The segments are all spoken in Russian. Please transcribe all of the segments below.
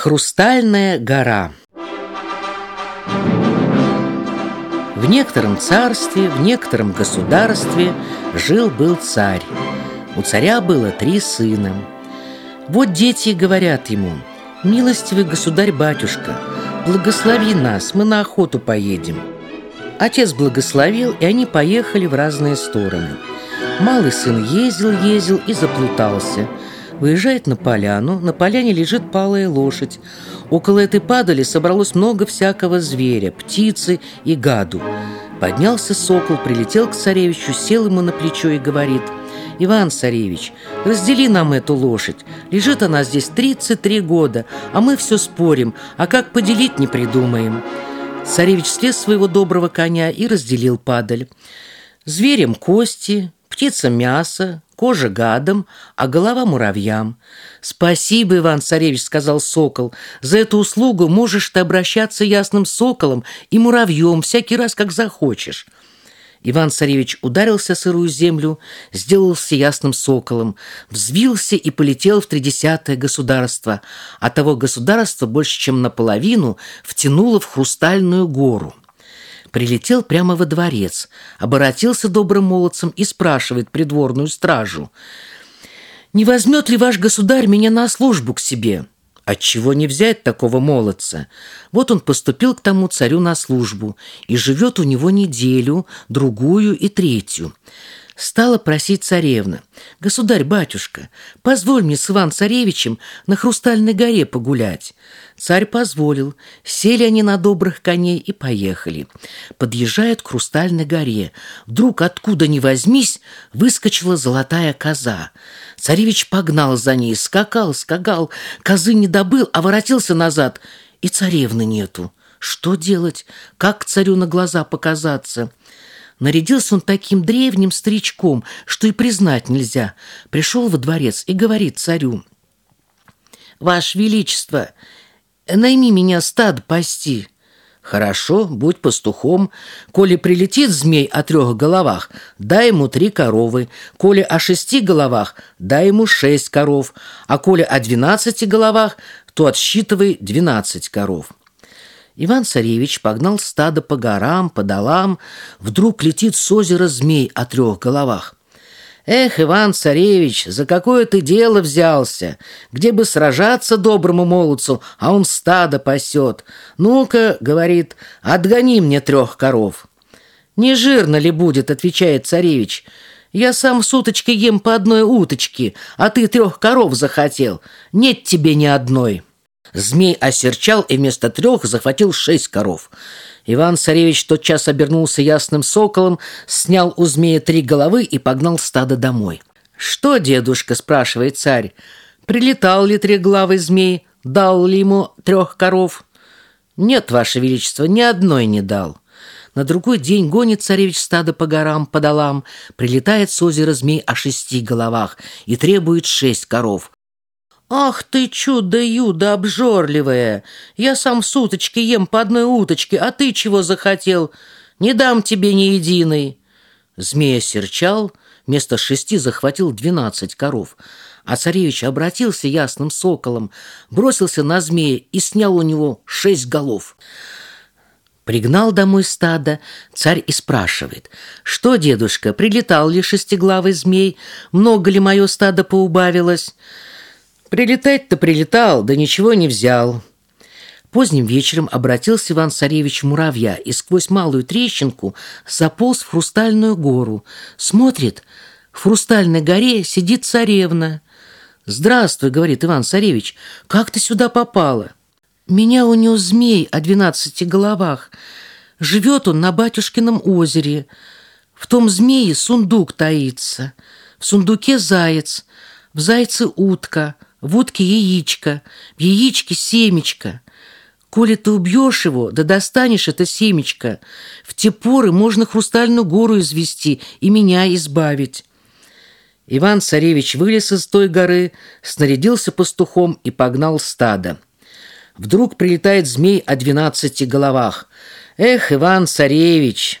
Хрустальная гора В некотором царстве, в некотором государстве жил-был царь. У царя было три сына. Вот дети говорят ему, «Милостивый государь-батюшка, благослови нас, мы на охоту поедем». Отец благословил, и они поехали в разные стороны. Малый сын ездил, ездил и заплутался – Выезжает на поляну, на поляне лежит палая лошадь. Около этой падали собралось много всякого зверя, птицы и гаду. Поднялся сокол, прилетел к царевичу, сел ему на плечо и говорит «Иван Царевич, раздели нам эту лошадь. Лежит она здесь 33 года, а мы все спорим, а как поделить не придумаем». Царевич слез своего доброго коня и разделил падаль. Зверям кости, птица мясо, кожа гадом, а голова муравьям. «Спасибо, Иван-царевич», — сказал сокол. «За эту услугу можешь ты обращаться ясным соколом и муравьем всякий раз, как захочешь». Иван-царевич ударился сырую землю, сделался ясным соколом, взвился и полетел в тридесятое государство, а того государства больше, чем наполовину, втянуло в хрустальную гору. Прилетел прямо во дворец, оборотился добрым молодцем и спрашивает придворную стражу. «Не возьмет ли ваш государь меня на службу к себе?» Отчего не взять такого молодца? Вот он поступил к тому царю на службу и живет у него неделю, другую и третью. Стала просить царевна. «Государь-батюшка, позволь мне с Иван-царевичем на Хрустальной горе погулять». Царь позволил. Сели они на добрых коней и поехали. Подъезжают к Хрустальной горе. Вдруг, откуда ни возьмись, выскочила золотая коза. Царевич погнал за ней, скакал, скакал. Козы не добыл, а воротился назад. И царевны нету. Что делать? Как царю на глаза показаться?» Нарядился он таким древним старичком, что и признать нельзя. Пришел во дворец и говорит царю, «Ваше Величество, найми меня стад пасти». «Хорошо, будь пастухом. Коли прилетит змей о трех головах, дай ему три коровы. Коли о шести головах, дай ему шесть коров. А коли о двенадцати головах, то отсчитывай двенадцать коров». Иван-царевич погнал стадо по горам, по долам. Вдруг летит с озера змей о трех головах. «Эх, Иван-царевич, за какое ты дело взялся? Где бы сражаться доброму молодцу, а он стадо пасет? Ну-ка, — говорит, — отгони мне трех коров». «Не жирно ли будет?» — отвечает царевич. «Я сам суточки ем по одной уточке, а ты трех коров захотел. Нет тебе ни одной». Змей осерчал и вместо трех захватил шесть коров. Иван-царевич тотчас обернулся ясным соколом, снял у змея три головы и погнал стадо домой. «Что, дедушка?» – спрашивает царь. «Прилетал ли трехглавый змей? Дал ли ему трех коров?» «Нет, ваше величество, ни одной не дал». На другой день гонит царевич стадо по горам, по долам, прилетает с озера змей о шести головах и требует шесть коров. «Ах ты, чудо-юдо обжорливое! Я сам суточки ем по одной уточке, а ты чего захотел? Не дам тебе ни единой!» Змея серчал, вместо шести захватил двенадцать коров, а царевич обратился ясным соколом, бросился на змея и снял у него шесть голов. Пригнал домой стадо, царь и спрашивает, «Что, дедушка, прилетал ли шестиглавый змей? Много ли мое стадо поубавилось?» Прилетать-то прилетал, да ничего не взял. Поздним вечером обратился Иван-царевич муравья и сквозь малую трещинку заполз в хрустальную гору. Смотрит, в хрустальной горе сидит царевна. «Здравствуй», — говорит Иван-царевич, — «как ты сюда попала?» «Меня унес змей о двенадцати головах. Живет он на батюшкином озере. В том змее сундук таится. В сундуке заяц, в зайце утка» В яичко, в яичке семечко. Коли ты убьешь его, да достанешь это семечко, в те поры можно хрустальную гору извести и меня избавить. Иван-царевич вылез из той горы, снарядился пастухом и погнал стадо. Вдруг прилетает змей о двенадцати головах. «Эх, Иван-царевич,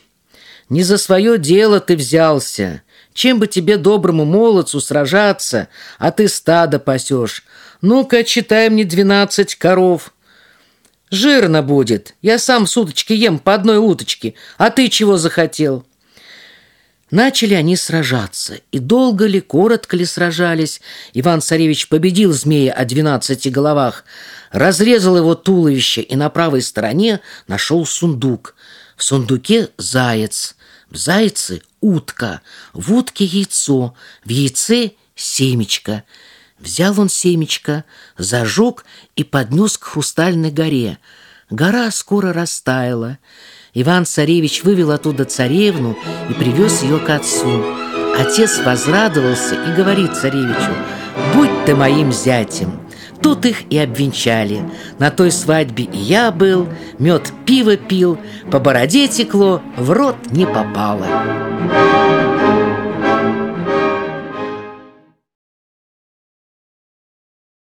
не за свое дело ты взялся. Чем бы тебе, доброму молодцу, сражаться, а ты стадо пасешь? Ну-ка, читай мне двенадцать коров. Жирно будет. Я сам суточки ем по одной уточке. А ты чего захотел?» Начали они сражаться, и долго ли, коротко ли сражались. Иван-царевич победил змея о двенадцати головах, разрезал его туловище и на правой стороне нашел сундук. В сундуке заяц, в зайце утка, в утке яйцо, в яйце семечко. Взял он семечко, зажег и поднес к хрустальной горе. Гора скоро растаяла. Иван-царевич вывел оттуда царевну и привез ее к отцу. Отец возрадовался и говорит царевичу, «Будь ты моим зятем!» Тут их и обвенчали. На той свадьбе и я был, мед пиво пил, по бороде текло, в рот не попало.